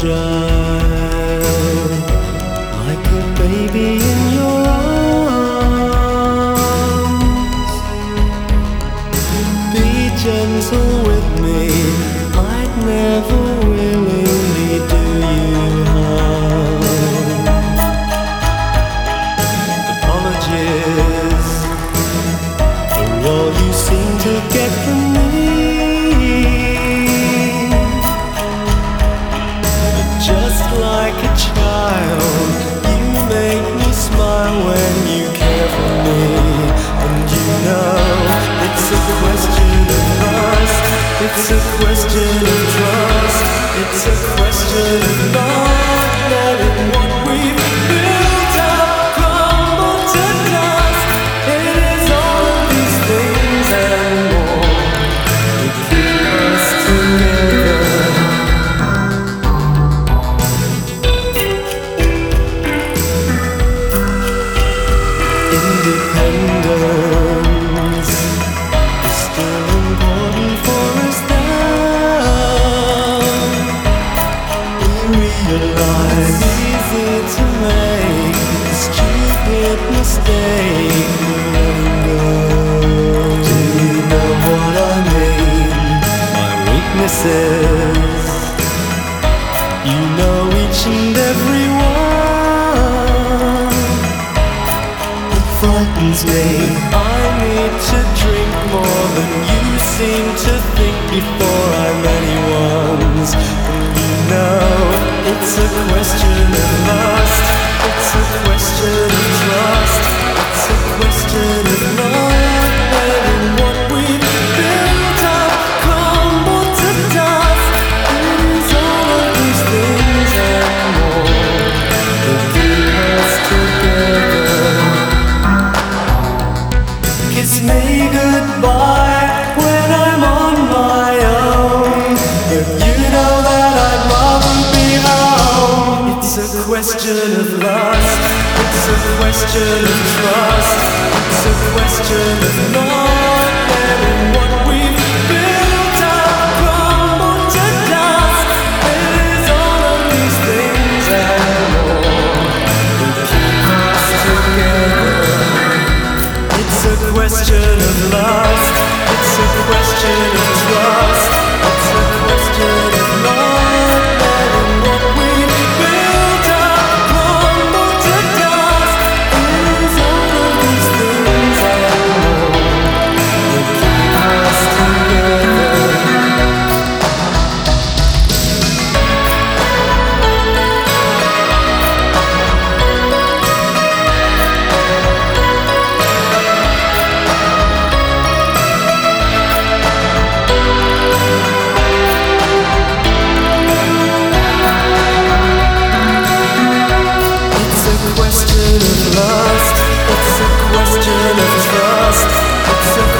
child. I put baby in your arms. Be gentle with me. I'd never willingly do you harm. Apologies for all you seem to get from me. like a child. You make me smile when you care for me. And you know, it's a question of us. It's a independence is still important for us now. We realize it's easy to make stupid mistakes. Do you know what I mean? My weaknesses. You know each and every. drains me. I need to drink more than you seem to think before I'm anyone's. And you know, it's a question. question of lust, it's a question of trust. lost.